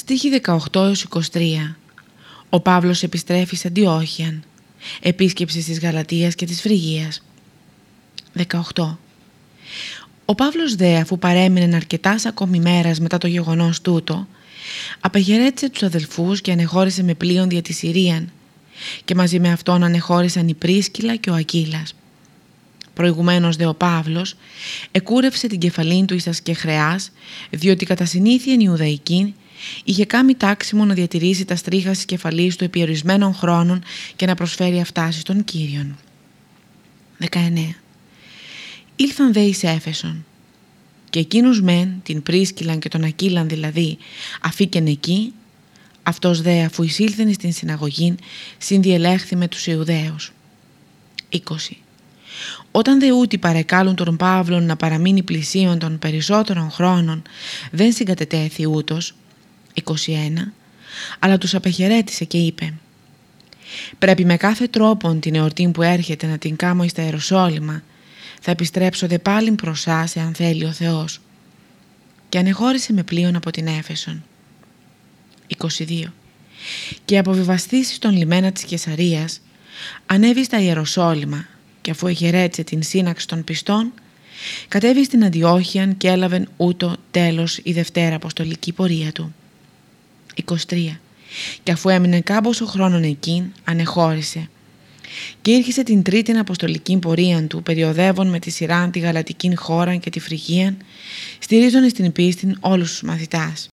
Στίχη 18-23 Ο Παύλος επιστρέφει σε Αντιόχιαν. Επίσκεψη της Γαλατίας και της Φρυγίας. 18. Ο Παύλος δε αφού παρέμεινε αρκετάς ακόμη μέρας μετά το γεγονός τούτο απεγερέτησε τους αδελφούς και ανεχώρησε με πλοίον δια της Συρίαν και μαζί με αυτόν ανεχώρησαν η Πρίσκυλα και ο Ακύλας. Προηγουμένως δε ο Παύλος εκούρευσε την κεφαλήν του εις και χρεάς διότι κατά συνήθεια Ιουδαϊκή είχε κάνει τάξιμο να διατηρήσει τα στρίχα της κεφαλής του επί ορισμένων χρόνων και να προσφέρει αυτάσεις των Κύριων. 19. Ήλθαν δε εις Έφεσον και εκείνους μεν την Πρίσκυλαν και τον Ακύλαν δηλαδή αφήκεν εκεί αυτός δε αφού εισήλθεν στην συναγωγή συνδιελέχθη με τους Ιουδαίους. 20. Όταν δε ούτι παρεκάλουν τον Παύλον να παραμείνει πλησίον των περισσότερων χρόνων δεν συγκατετέθη ούτως 21 αλλά τους απεχαιρέτησε και είπε «Πρέπει με κάθε τρόπον την εορτή που έρχεται να την κάμω εις τα Ιεροσόλυμα θα επιστρέψω δε πάλιν προς σας εάν θέλει ο Θεός» και ανεχώρησε με πλοίον από την Έφεσον. 22. Και αποβιβαστήσει στον λιμένα της Κεσαρίας ανέβη στα Ιεροσόλυμα και αφού εχαιρέτησε την σύναξη των πιστών κατέβη στην Αντιόχιαν και έλαβεν ούτω τέλος η Δευτέρα Αποστολική πορεία του. 23. Και αφού έμεινε κάμποσο χρόνων εκεί, ανεχώρησε και ήρχισε την τρίτη αποστολική πορεία του περιοδεύων με τη σειρά τη γαλατική χώρα και τη Φρυγία στηρίζονες στην πίστη όλους τους μαθητάς.